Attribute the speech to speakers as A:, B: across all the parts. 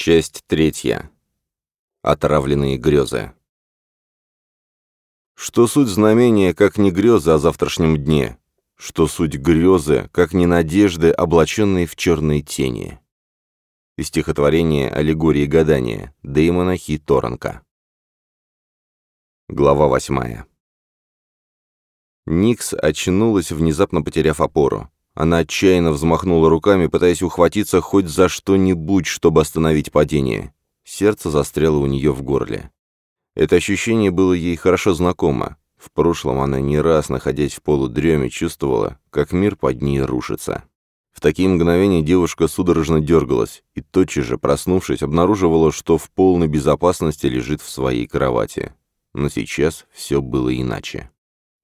A: Часть третья. Отравленные грезы. Что суть знамения, как не грезы о завтрашнем дне? Что суть грезы, как не надежды, облаченные в черные тени? Из стихотворения «Аллегории гадания» Дэймона Хи Торонка. Глава восьмая. Никс очнулась, внезапно потеряв опору. Она отчаянно взмахнула руками, пытаясь ухватиться хоть за что-нибудь, чтобы остановить падение. Сердце застряло у нее в горле. Это ощущение было ей хорошо знакомо. В прошлом она не раз, находясь в полудреме, чувствовала, как мир под ней рушится. В такие мгновения девушка судорожно дергалась и, тотчас же проснувшись, обнаруживала, что в полной безопасности лежит в своей кровати. Но сейчас все было иначе.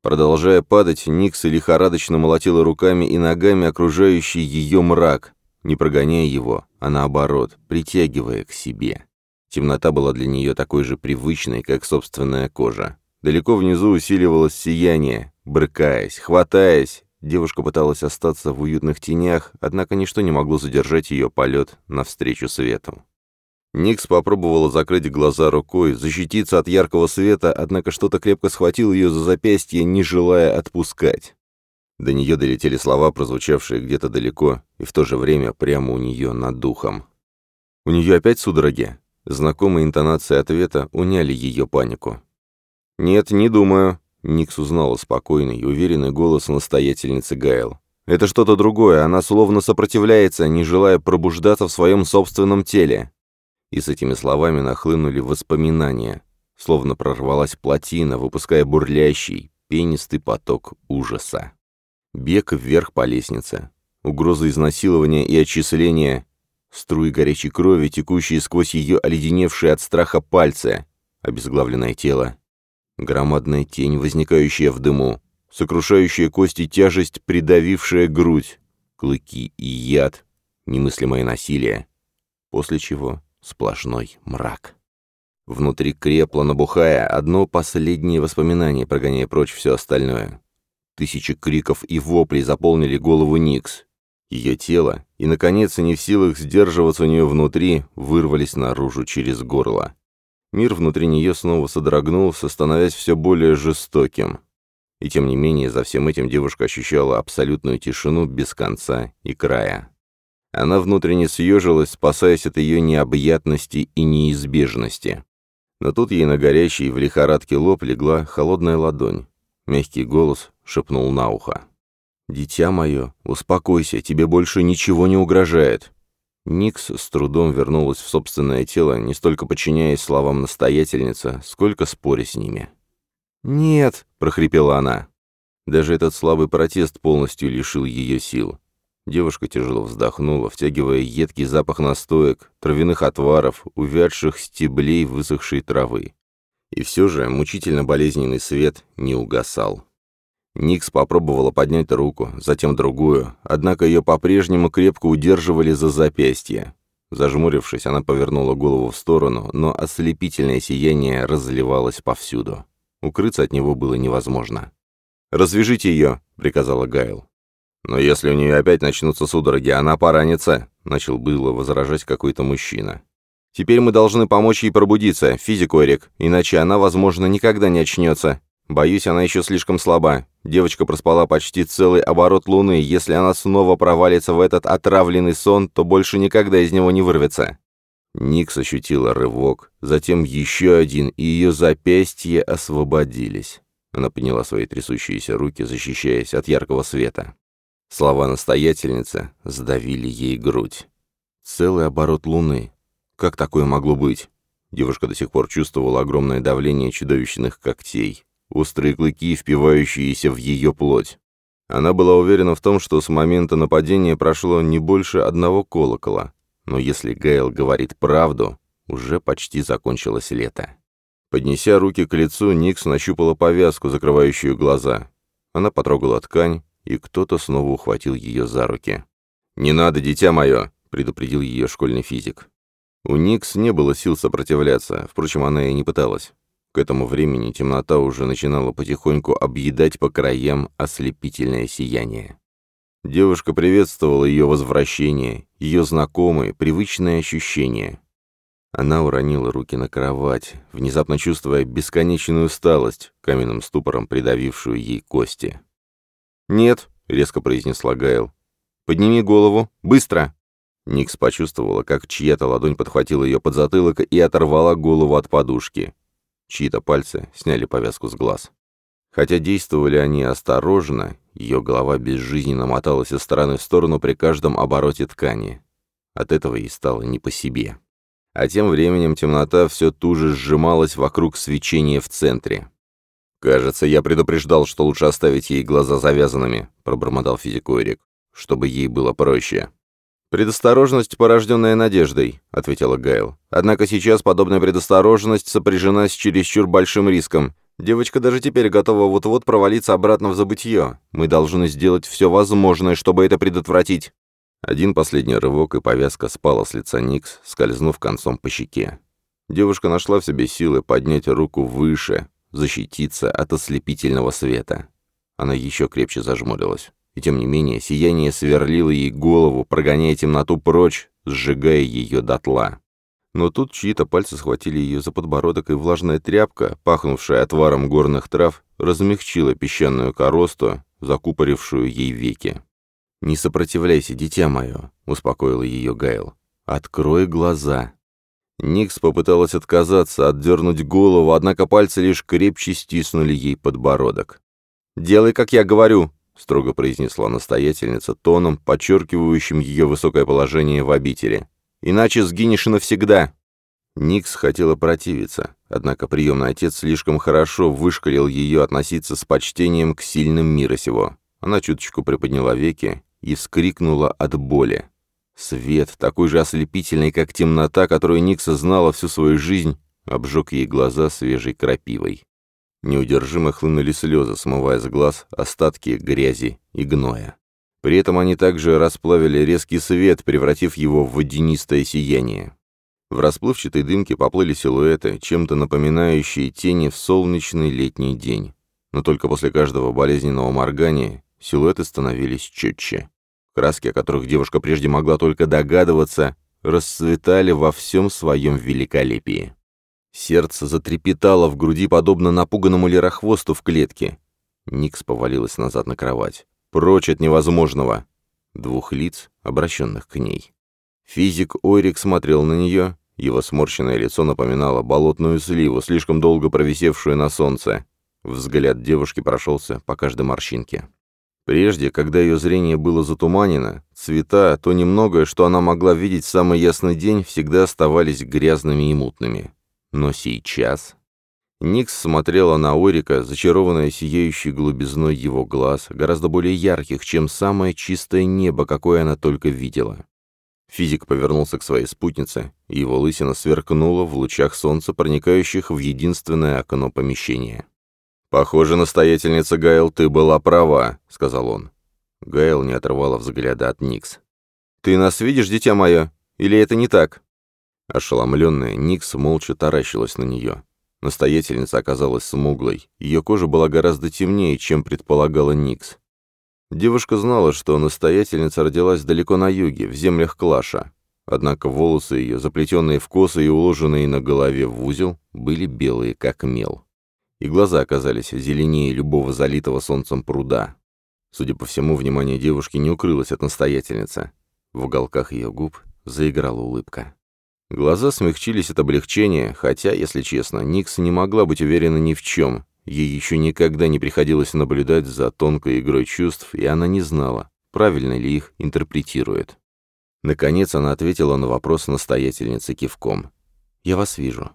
A: Продолжая падать, Никс лихорадочно молотила руками и ногами окружающий ее мрак, не прогоняя его, а наоборот, притягивая к себе. Темнота была для нее такой же привычной, как собственная кожа. Далеко внизу усиливалось сияние, брыкаясь, хватаясь. Девушка пыталась остаться в уютных тенях, однако ничто не могло задержать ее полет навстречу свету. Никс попробовала закрыть глаза рукой, защититься от яркого света, однако что-то крепко схватило ее за запястье, не желая отпускать. До нее долетели слова, прозвучавшие где-то далеко, и в то же время прямо у нее над духом. У нее опять судороги? Знакомые интонации ответа уняли ее панику. «Нет, не думаю», — Никс узнала спокойный и уверенный голос настоятельницы Гайл. «Это что-то другое, она словно сопротивляется, не желая пробуждаться в своем собственном теле. И с этими словами нахлынули воспоминания, словно прорвалась плотина, выпуская бурлящий, пенистый поток ужаса. Бег вверх по лестнице, угроза изнасилования и отчисления, струи горячей крови, текущие сквозь ее оледеневшие от страха пальцы, обезглавленное тело, громадная тень, возникающая в дыму, сокрушающая кости тяжесть, придавившая грудь, клыки и яд, немыслимое насилие. После чего? сплошной мрак. Внутри крепло, набухая, одно последнее воспоминание, прогоняя прочь все остальное. Тысячи криков и воплей заполнили голову Никс. Ее тело, и, наконец, не в силах сдерживаться у нее внутри, вырвались наружу через горло. Мир внутри нее снова содрогнулся, становясь все более жестоким. И тем не менее, за всем этим девушка ощущала абсолютную тишину без конца и края. Она внутренне съежилась, спасаясь от ее необъятности и неизбежности. Но тут ей на горящий в лихорадке лоб легла холодная ладонь. Мягкий голос шепнул на ухо. «Дитя мое, успокойся, тебе больше ничего не угрожает». Никс с трудом вернулась в собственное тело, не столько подчиняясь словам настоятельницы, сколько споря с ними. «Нет!» — прохрипела она. Даже этот слабый протест полностью лишил ее сил. Девушка тяжело вздохнула, втягивая едкий запах настоек, травяных отваров, увядших стеблей высохшей травы. И все же мучительно болезненный свет не угасал. Никс попробовала поднять руку, затем другую, однако ее по-прежнему крепко удерживали за запястье. Зажмурившись, она повернула голову в сторону, но ослепительное сияние разливалось повсюду. Укрыться от него было невозможно. «Развяжите ее!» — приказала Гайл. «Но если у нее опять начнутся судороги, она поранится», — начал было возражать какой-то мужчина. «Теперь мы должны помочь ей пробудиться, физик Эрик, иначе она, возможно, никогда не очнется. Боюсь, она еще слишком слаба. Девочка проспала почти целый оборот луны, если она снова провалится в этот отравленный сон, то больше никогда из него не вырвется». Никс ощутила рывок, затем еще один, и ее запястья освободились. Она подняла свои трясущиеся руки, защищаясь от яркого света. Слова настоятельницы сдавили ей грудь. Целый оборот луны. Как такое могло быть? Девушка до сих пор чувствовала огромное давление чудовищных когтей, острые клыки, впивающиеся в ее плоть. Она была уверена в том, что с момента нападения прошло не больше одного колокола. Но если Гейл говорит правду, уже почти закончилось лето. Поднеся руки к лицу, Никс нащупала повязку, закрывающую глаза. Она потрогала ткань, и кто-то снова ухватил ее за руки. «Не надо, дитя мое!» — предупредил ее школьный физик. У Никс не было сил сопротивляться, впрочем, она и не пыталась. К этому времени темнота уже начинала потихоньку объедать по краям ослепительное сияние. Девушка приветствовала ее возвращение, ее знакомые, привычные ощущения. Она уронила руки на кровать, внезапно чувствуя бесконечную усталость, каменным ступором придавившую ей кости. «Нет», — резко произнесла Гайл. «Подними голову! Быстро!» Никс почувствовала, как чья-то ладонь подхватила ее под затылок и оторвала голову от подушки. Чьи-то пальцы сняли повязку с глаз. Хотя действовали они осторожно, ее голова безжизненно моталась из стороны в сторону при каждом обороте ткани. От этого ей стало не по себе. А тем временем темнота все туже сжималась вокруг свечения в центре. «Кажется, я предупреждал, что лучше оставить ей глаза завязанными», — пробормотал физик Эрик, — «чтобы ей было проще». «Предосторожность, порожденная надеждой», — ответила Гайл. «Однако сейчас подобная предосторожность сопряжена с чересчур большим риском. Девочка даже теперь готова вот-вот провалиться обратно в забытье. Мы должны сделать все возможное, чтобы это предотвратить». Один последний рывок, и повязка спала с лица Никс, скользнув концом по щеке. Девушка нашла в себе силы поднять руку выше, защититься от ослепительного света. Она еще крепче зажмурилась. И тем не менее, сияние сверлило ей голову, прогоняя темноту прочь, сжигая ее дотла. Но тут чьи-то пальцы схватили ее за подбородок, и влажная тряпка, пахнувшая отваром горных трав, размягчила песчаную коросту, закупорившую ей веки. «Не сопротивляйся, дитя мое», — успокоил ее Гайл. «Открой глаза». Никс попыталась отказаться, отдернуть голову, однако пальцы лишь крепче стиснули ей подбородок. «Делай, как я говорю», — строго произнесла настоятельница тоном, подчеркивающим ее высокое положение в обители. «Иначе сгинешь навсегда». Никс хотела противиться, однако приемный отец слишком хорошо вышкалил ее относиться с почтением к сильным мира сего. Она чуточку приподняла веки и вскрикнула от боли. Свет, такой же ослепительный, как темнота, которую Никса знала всю свою жизнь, обжег ей глаза свежей крапивой. Неудержимо хлынули слезы, смывая с глаз остатки грязи и гноя. При этом они также расплавили резкий свет, превратив его в водянистое сияние. В расплывчатой дымке поплыли силуэты, чем-то напоминающие тени в солнечный летний день. Но только после каждого болезненного моргания силуэты становились четче. Краски, о которых девушка прежде могла только догадываться, расцветали во всем своем великолепии. Сердце затрепетало в груди, подобно напуганному лирохвосту в клетке. Никс повалилась назад на кровать. Прочь от невозможного. Двух лиц, обращенных к ней. Физик Ойрик смотрел на нее. Его сморщенное лицо напоминало болотную сливу, слишком долго провисевшую на солнце. Взгляд девушки прошелся по каждой морщинке. Прежде, когда ее зрение было затуманено, цвета, то немногое, что она могла видеть в самый ясный день, всегда оставались грязными и мутными. Но сейчас... Никс смотрела на Орика, зачарованная сияющей глубизной его глаз, гораздо более ярких, чем самое чистое небо, какое она только видела. Физик повернулся к своей спутнице, и его лысина сверкнула в лучах солнца, проникающих в единственное окно помещения. «Похоже, настоятельница Гайл, ты была права», — сказал он. Гайл не оторвала взгляда от Никс. «Ты нас видишь, дитя мое? Или это не так?» Ошеломленная, Никс молча таращилась на нее. Настоятельница оказалась смуглой. Ее кожа была гораздо темнее, чем предполагала Никс. Девушка знала, что настоятельница родилась далеко на юге, в землях Клаша. Однако волосы ее, заплетенные в косы и уложенные на голове в узел, были белые, как мел и глаза оказались зеленее любого залитого солнцем пруда. Судя по всему, внимание девушки не укрылось от настоятельницы. В уголках ее губ заиграла улыбка. Глаза смягчились от облегчения, хотя, если честно, Никс не могла быть уверена ни в чем. Ей еще никогда не приходилось наблюдать за тонкой игрой чувств, и она не знала, правильно ли их интерпретирует. Наконец она ответила на вопрос настоятельницы кивком. «Я вас вижу».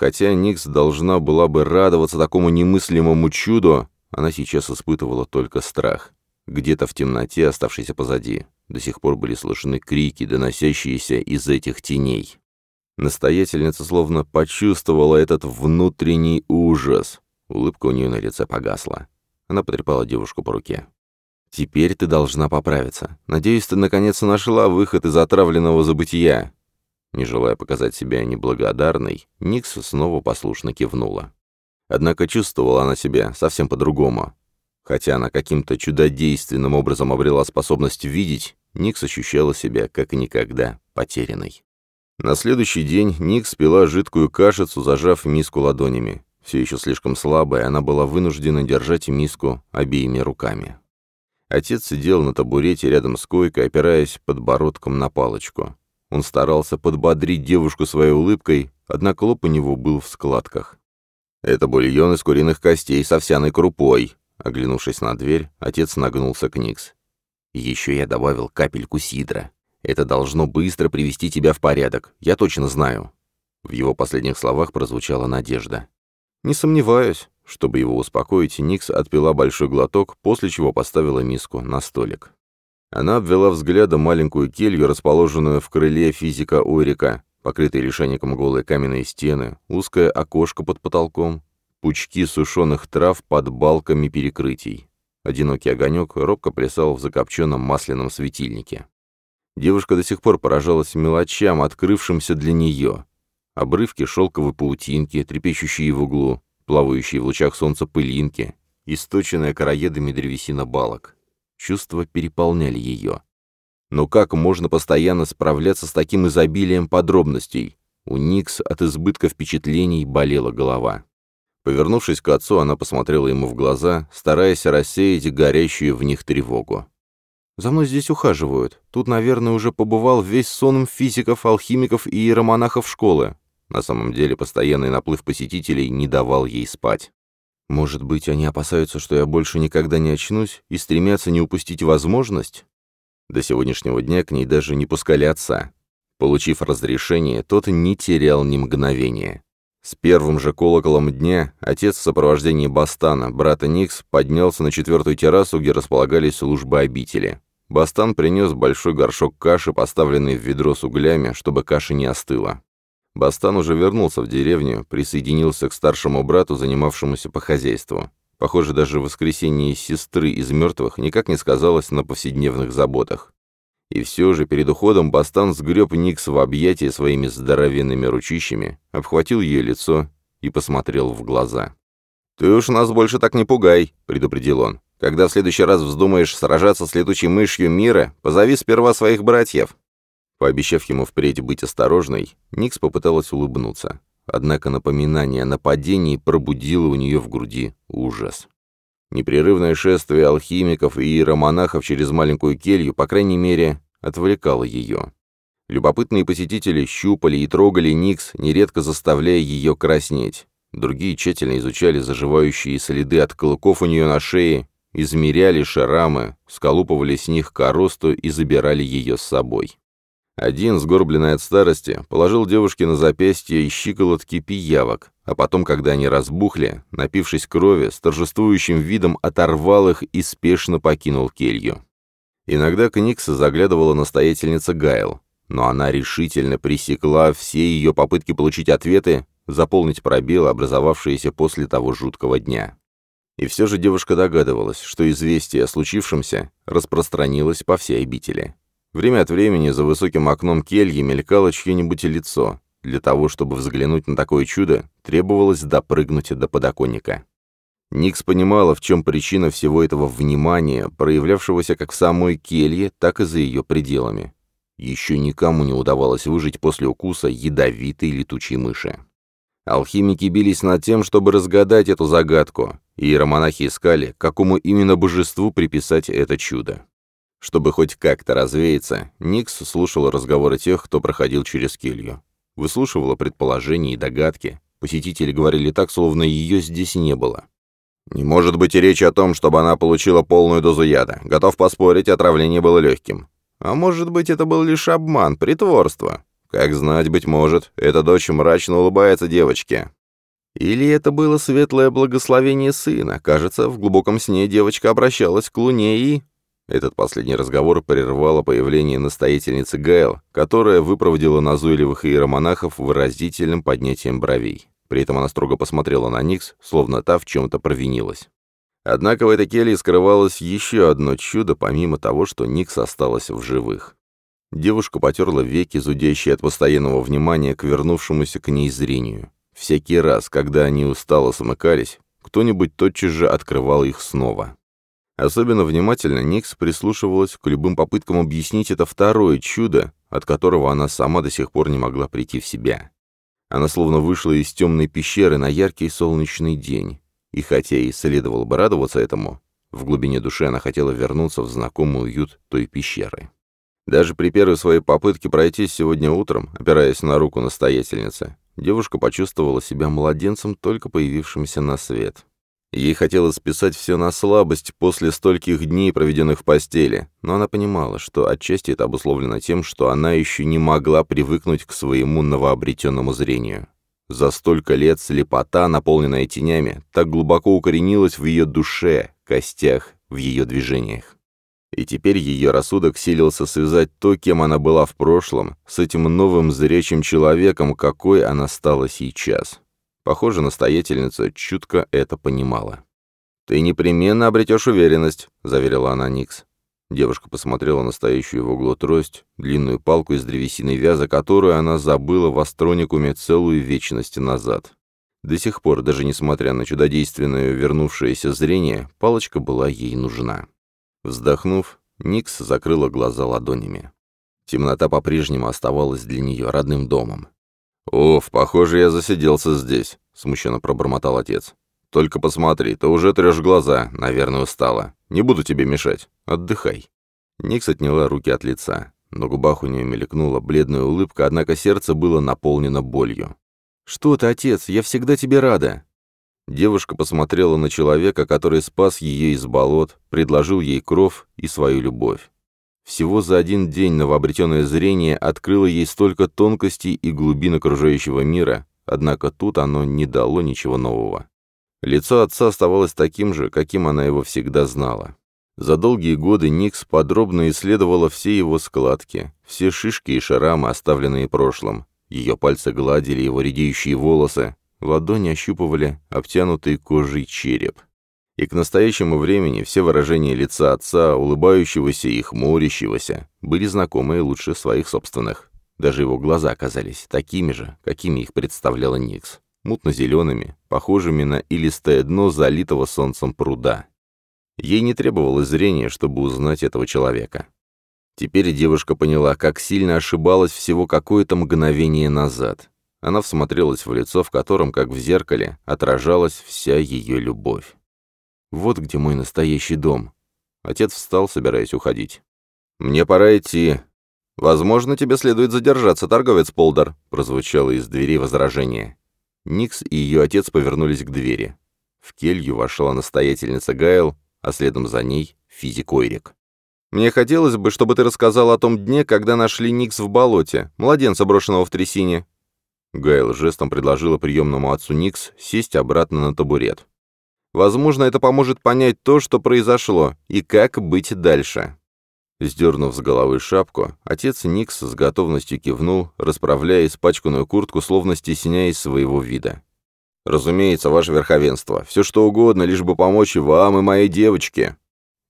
A: Хотя Никс должна была бы радоваться такому немыслимому чуду, она сейчас испытывала только страх. Где-то в темноте, оставшейся позади, до сих пор были слышны крики, доносящиеся из этих теней. Настоятельница словно почувствовала этот внутренний ужас. Улыбка у нее на лице погасла. Она потрепала девушку по руке. «Теперь ты должна поправиться. Надеюсь, ты наконец нашла выход из отравленного забытия. Не желая показать себя неблагодарной, Никс снова послушно кивнула. Однако чувствовала она себя совсем по-другому. Хотя она каким-то чудодейственным образом обрела способность видеть, Никс ощущала себя как никогда потерянной. На следующий день Никс пила жидкую кашицу, зажав миску ладонями. Все еще слишком слабая, она была вынуждена держать миску обеими руками. Отец сидел на табурете рядом с койкой, опираясь подбородком на палочку. Он старался подбодрить девушку своей улыбкой, однако лоб у него был в складках. «Это бульон из куриных костей с овсяной крупой», — оглянувшись на дверь, отец нагнулся к Никс. «Еще я добавил капельку сидра. Это должно быстро привести тебя в порядок, я точно знаю». В его последних словах прозвучала надежда. «Не сомневаюсь». Чтобы его успокоить, Никс отпила большой глоток, после чего поставила миску на столик. Она обвела взглядом маленькую келью, расположенную в крыле физика Орика, покрытые лишайником голые каменные стены, узкое окошко под потолком, пучки сушеных трав под балками перекрытий. Одинокий огонек робко плясал в закопченном масляном светильнике. Девушка до сих пор поражалась мелочам, открывшимся для нее. Обрывки шелковой паутинки, трепещущие в углу, плавающие в лучах солнца пылинки, источенная короедами древесина балок чувства переполняли ее. Но как можно постоянно справляться с таким изобилием подробностей? У Никс от избытка впечатлений болела голова. Повернувшись к отцу, она посмотрела ему в глаза, стараясь рассеять горящую в них тревогу. «За мной здесь ухаживают. Тут, наверное, уже побывал весь сонм физиков, алхимиков и иеромонахов школы». На самом деле, постоянный наплыв посетителей не давал ей спать. Может быть, они опасаются, что я больше никогда не очнусь и стремятся не упустить возможность? До сегодняшнего дня к ней даже не пускали отца. Получив разрешение, тот не терял ни мгновения. С первым же колоколом дня отец в сопровождении Бастана, брата Никс, поднялся на четвертую террасу, где располагались службы обители. Бастан принес большой горшок каши, поставленный в ведро с углями, чтобы каша не остыла. Бастан уже вернулся в деревню, присоединился к старшему брату, занимавшемуся по хозяйству. Похоже, даже воскресение сестры из мертвых никак не сказалось на повседневных заботах. И все же перед уходом Бастан сгреб Никс в объятия своими здоровенными ручищами, обхватил ее лицо и посмотрел в глаза. «Ты уж нас больше так не пугай», — предупредил он. «Когда в следующий раз вздумаешь сражаться с летучей мышью мира, позови сперва своих братьев. Пообещав ему впредь быть осторожной, Никс попыталась улыбнуться. Однако напоминание о нападении пробудило у нее в груди ужас. Непрерывное шествие алхимиков и иеромонахов через маленькую келью, по крайней мере, отвлекало ее. Любопытные посетители щупали и трогали Никс, нередко заставляя ее краснеть. Другие тщательно изучали заживающие следы от клыков у нее на шее, измеряли шрамы, сколупывали с них коросту и забирали ее с собой. Один, сгорбленный от старости, положил девушке на запястье и щиколотки пиявок, а потом, когда они разбухли, напившись крови, с торжествующим видом оторвал их и спешно покинул келью. Иногда к Никса заглядывала настоятельница Гайл, но она решительно пресекла все ее попытки получить ответы, заполнить пробелы, образовавшиеся после того жуткого дня. И все же девушка догадывалась, что известие о случившемся распространилось по всей обители. Время от времени за высоким окном кельи мелькало чье-нибудь лицо. Для того, чтобы взглянуть на такое чудо, требовалось допрыгнуть до подоконника. Никс понимала, в чем причина всего этого внимания, проявлявшегося как в самой келье, так и за ее пределами. Еще никому не удавалось выжить после укуса ядовитой летучей мыши. Алхимики бились над тем, чтобы разгадать эту загадку, и романахи искали, какому именно божеству приписать это чудо. Чтобы хоть как-то развеяться, Никс слушала разговоры тех, кто проходил через келью. Выслушивала предположения и догадки. Посетители говорили так, словно ее здесь не было. «Не может быть и речи о том, чтобы она получила полную дозу яда. Готов поспорить, отравление было легким. А может быть, это был лишь обман, притворство. Как знать, быть может, эта дочь мрачно улыбается девочке. Или это было светлое благословение сына. Кажется, в глубоком сне девочка обращалась к луне и... Этот последний разговор прервало появление настоятельницы Гайл, которая выпроводила назойливых иеромонахов выразительным поднятием бровей. При этом она строго посмотрела на Никс, словно та в чем-то провинилась. Однако в этой келье скрывалось еще одно чудо, помимо того, что Никс осталась в живых. Девушка потерла веки, зудящие от постоянного внимания к вернувшемуся к ней зрению. Всякий раз, когда они устало смыкались, кто-нибудь тотчас же открывал их снова. Особенно внимательно Никс прислушивалась к любым попыткам объяснить это второе чудо, от которого она сама до сих пор не могла прийти в себя. Она словно вышла из темной пещеры на яркий солнечный день. И хотя и следовало бы радоваться этому, в глубине души она хотела вернуться в знакомый уют той пещеры. Даже при первой своей попытке пройтись сегодня утром, опираясь на руку настоятельницы, девушка почувствовала себя младенцем, только появившимся на свет. Ей хотелось списать все на слабость после стольких дней, проведенных в постели, но она понимала, что отчасти это обусловлено тем, что она еще не могла привыкнуть к своему новообретенному зрению. За столько лет слепота, наполненная тенями, так глубоко укоренилась в ее душе, костях, в ее движениях. И теперь ее рассудок силился связать то, кем она была в прошлом, с этим новым зрячим человеком, какой она стала сейчас. Похоже, настоятельница чутко это понимала. «Ты непременно обретешь уверенность», — заверила она Никс. Девушка посмотрела на стоящую в углу трость, длинную палку из древесины вяза, которую она забыла в астроникуме целую вечность назад. До сих пор, даже несмотря на чудодейственное вернувшееся зрение, палочка была ей нужна. Вздохнув, Никс закрыла глаза ладонями. Темнота по-прежнему оставалась для нее родным домом. «Уф, похоже, я засиделся здесь», — смущенно пробормотал отец. «Только посмотри, ты уже трешь глаза, наверное, устала. Не буду тебе мешать. Отдыхай». Никс отняла руки от лица. На губах у нее мелькнула бледная улыбка, однако сердце было наполнено болью. «Что ты, отец? Я всегда тебе рада!» Девушка посмотрела на человека, который спас ее из болот, предложил ей кров и свою любовь. Всего за один день новообретенное зрение открыло ей столько тонкостей и глубин окружающего мира, однако тут оно не дало ничего нового. Лицо отца оставалось таким же, каким она его всегда знала. За долгие годы Никс подробно исследовала все его складки, все шишки и шрамы, оставленные прошлым. Ее пальцы гладили его редеющие волосы, ладони ощупывали обтянутый кожей череп и к настоящему времени все выражения лица отца, улыбающегося и хмурящегося, были знакомы и лучше своих собственных. Даже его глаза оказались такими же, какими их представляла Никс. Мутно-зелеными, похожими на илистое дно залитого солнцем пруда. Ей не требовалось зрения, чтобы узнать этого человека. Теперь девушка поняла, как сильно ошибалась всего какое-то мгновение назад. Она всмотрелась в лицо, в котором, как в зеркале, отражалась вся ее любовь. Вот где мой настоящий дом. Отец встал, собираясь уходить. «Мне пора идти. Возможно, тебе следует задержаться, торговец Полдер», прозвучало из двери возражение. Никс и ее отец повернулись к двери. В келью вошла настоятельница Гайл, а следом за ней — физик Ойрик. «Мне хотелось бы, чтобы ты рассказал о том дне, когда нашли Никс в болоте, младенца, брошенного в трясине». Гайл жестом предложила приемному отцу Никс сесть обратно на табурет. Возможно, это поможет понять то, что произошло, и как быть дальше. Сдернув с головы шапку, отец Никс с готовностью кивнул, расправляя испачканную куртку, словно стесняясь своего вида. «Разумеется, ваше верховенство, все что угодно, лишь бы помочь вам, и моей девочке!»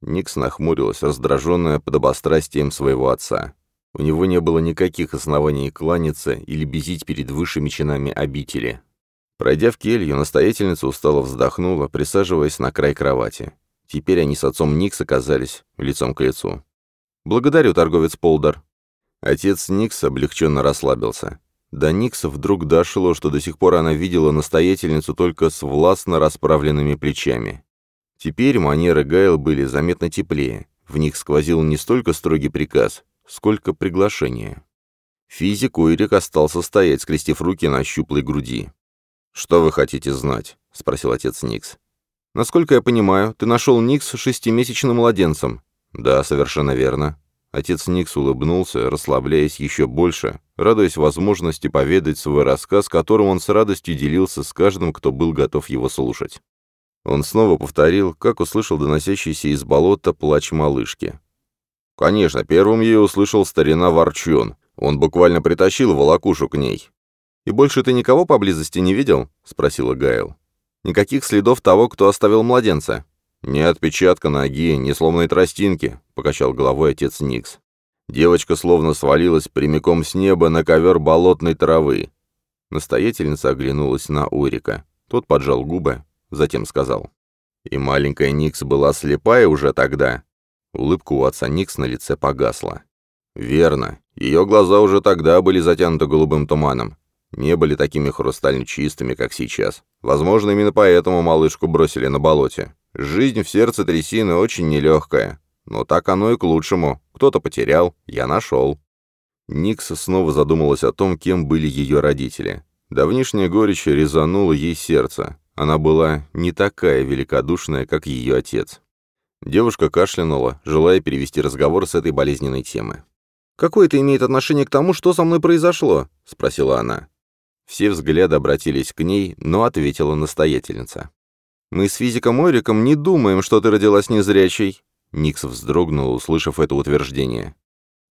A: Никс нахмурилась, раздраженная подобострастием своего отца. У него не было никаких оснований кланяться или безить перед высшими чинами обители. Пройдя в келью, настоятельница устало вздохнула, присаживаясь на край кровати. Теперь они с отцом Никс оказались лицом к лицу. «Благодарю, торговец Полдер». Отец Никс облегченно расслабился. До Никса вдруг дошло, что до сих пор она видела настоятельницу только с властно расправленными плечами. Теперь манеры Гайл были заметно теплее. В них сквозил не столько строгий приказ, сколько приглашение. Физик Уирик остался стоять, скрестив руки на щуплой груди. «Что вы хотите знать?» — спросил отец Никс. «Насколько я понимаю, ты нашел Никс шестимесячным младенцем». «Да, совершенно верно». Отец Никс улыбнулся, расслабляясь еще больше, радуясь возможности поведать свой рассказ, которым он с радостью делился с каждым, кто был готов его слушать. Он снова повторил, как услышал доносящийся из болота плач малышки. «Конечно, первым ее услышал старина Ворчун. Он буквально притащил волокушу к ней. «И больше ты никого поблизости не видел?» — спросила Гайл. «Никаких следов того, кто оставил младенца?» «Ни отпечатка ноги, ни сломанной тростинки», — покачал головой отец Никс. Девочка словно свалилась прямиком с неба на ковер болотной травы. Настоятельница оглянулась на Урика. Тот поджал губы, затем сказал. «И маленькая Никс была слепая уже тогда?» Улыбка у отца Никс на лице погасла. «Верно. Ее глаза уже тогда были затянуты голубым туманом не были такими хрустально чистыми, как сейчас. Возможно, именно поэтому малышку бросили на болоте. Жизнь в сердце трясины очень нелегкая. Но так оно и к лучшему. Кто-то потерял, я нашел. Никс снова задумалась о том, кем были ее родители. Давнишняя горечь резанула ей сердце. Она была не такая великодушная, как ее отец. Девушка кашлянула, желая перевести разговор с этой болезненной темы.
B: «Какое это имеет отношение к тому, что со мной произошло?» — спросила она.
A: Все взгляды обратились к ней, но ответила настоятельница.
B: «Мы с физиком Ориком не думаем, что ты родилась незрячей».
A: Никс вздрогнул, услышав это утверждение.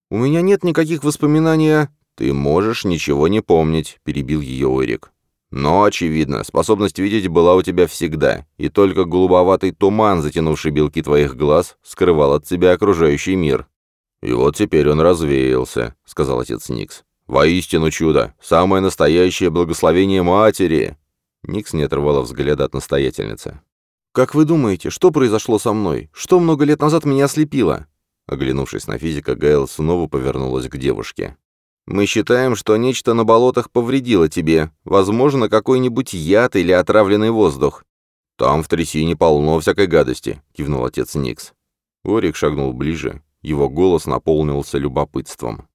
B: «У меня нет никаких воспоминаний
A: «Ты можешь ничего не помнить», — перебил ее Орик. «Но, очевидно, способность видеть была у тебя всегда, и только голубоватый туман, затянувший белки твоих глаз, скрывал от тебя окружающий мир». «И вот теперь он развеялся», — сказал отец Никс. «Воистину чудо! Самое настоящее благословение матери!» Никс не отрывала взгляда от настоятельницы.
B: «Как вы думаете, что произошло со мной? Что много лет назад меня ослепило?»
A: Оглянувшись на физика, Гайл снова повернулась к девушке.
B: «Мы считаем, что нечто на болотах повредило тебе. Возможно, какой-нибудь яд или отравленный воздух».
A: «Там в трясине полно всякой гадости», — кивнул отец Никс. Орик шагнул ближе. Его голос наполнился любопытством.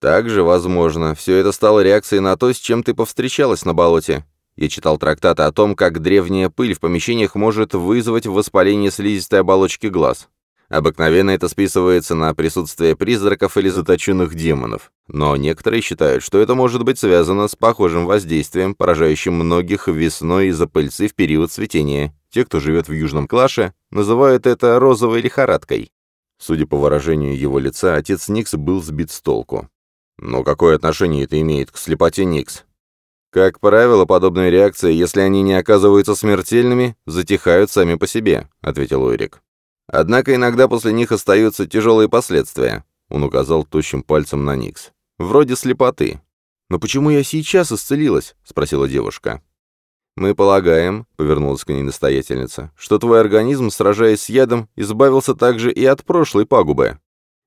B: Также, возможно, все это стало реакцией на то, с чем ты повстречалась на болоте. Я читал трактаты о том, как древняя пыль в помещениях может вызвать воспаление слизистой оболочки глаз. Обыкновенно это списывается на присутствие призраков или заточенных демонов, но некоторые считают, что это может быть связано с похожим воздействием, поражающим многих весной из-за пыльцы в период цветения. Те, кто живет в Южном Клаше, называют это розовой лихорадкой.
A: Судя по выражению его лица, отец Никс был сбит с толку. Но какое отношение это имеет к слепоте Никс?
B: Как правило, подобные реакции, если они не оказываются смертельными, затихают сами по себе, ответил Уэрик. Однако иногда после них остаются тяжелые последствия, он указал тощим пальцем на Никс. Вроде слепоты. Но почему я сейчас исцелилась? спросила девушка. «Мы полагаем», — повернулась к ней настоятельница, «что твой организм, сражаясь с ядом, избавился также и от прошлой пагубы».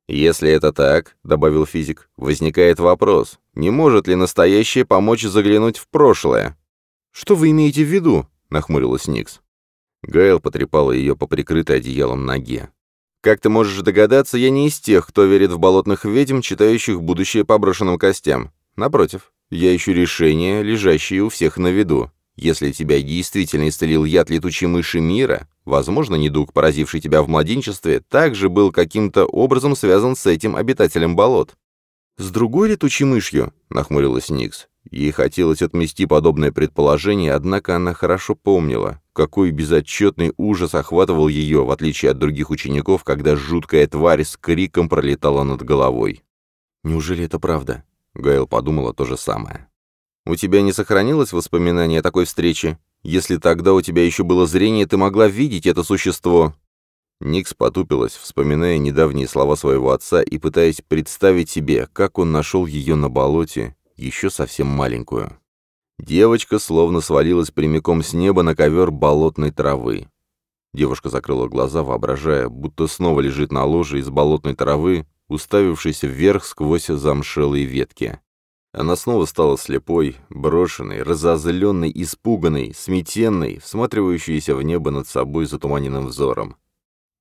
B: Если это так, добавил физик, возникает вопрос, не может ли настоящее помочь заглянуть в прошлое? Что вы имеете в виду? нахмурилась Никс.
A: Гайл потрепала ее по прикрытой одеялом ноге.
B: «Как ты можешь догадаться, я не из тех, кто верит в болотных ведьм, читающих будущее по брошенным костям. Напротив, я ищу решения, лежащие у всех на виду. Если тебя действительно исцелил яд летучей мыши мира, возможно, недуг, поразивший тебя в младенчестве, также был каким-то образом связан с этим обитателем болот. «С другой летучей мышью?» — нахмурилась Никс. Ей хотелось отмести подобное предположение, однако она хорошо помнила, какой безотчетный ужас охватывал ее, в отличие от других учеников, когда жуткая тварь с криком пролетала над головой.
A: «Неужели это правда?» — Гайл подумала то же самое.
B: У тебя не сохранилось воспоминание о такой встрече? Если тогда у тебя еще было зрение, ты могла видеть это существо».
A: Никс потупилась, вспоминая недавние слова своего отца и пытаясь представить себе, как он нашел ее на болоте, еще совсем маленькую. Девочка словно свалилась прямиком с неба на ковер болотной травы. Девушка закрыла глаза, воображая, будто снова лежит на ложе из болотной травы, уставившись вверх сквозь замшелые ветки. Она снова стала слепой, брошенной, разозленной, испуганной, сметенной, всматривающейся в небо над собой затуманенным взором.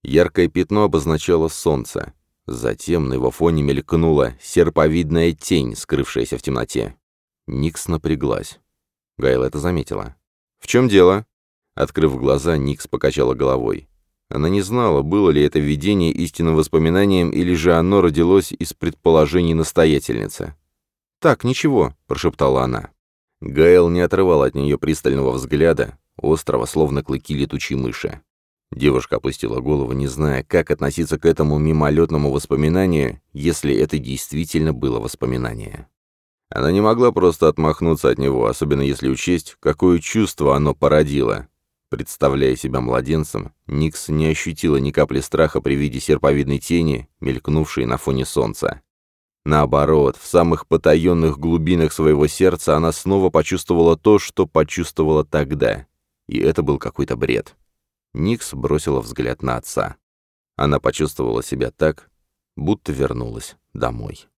A: Яркое пятно обозначало солнце. Затем на его фоне мелькнула серповидная тень, скрывшаяся в темноте. Никс напряглась. Гайла это заметила.
B: «В чем дело?»
A: Открыв глаза, Никс покачала головой. Она не знала, было ли это видение истинным воспоминанием, или же оно родилось из предположений настоятельницы.
B: «Так, ничего», — прошептала она.
A: Гайл не отрывал от нее пристального взгляда, острого, словно клыки летучей мыши. Девушка опустила голову, не зная, как относиться к этому мимолетному воспоминанию, если это действительно было воспоминание. Она не могла просто отмахнуться от него, особенно если учесть, какое чувство оно породило. Представляя себя младенцем, Никс не ощутила ни капли страха при виде серповидной тени, мелькнувшей на фоне солнца. Наоборот, в самых потаенных глубинах своего сердца она снова почувствовала то, что почувствовала тогда. И это был какой-то бред. Никс бросила взгляд на отца. Она почувствовала себя так, будто вернулась домой.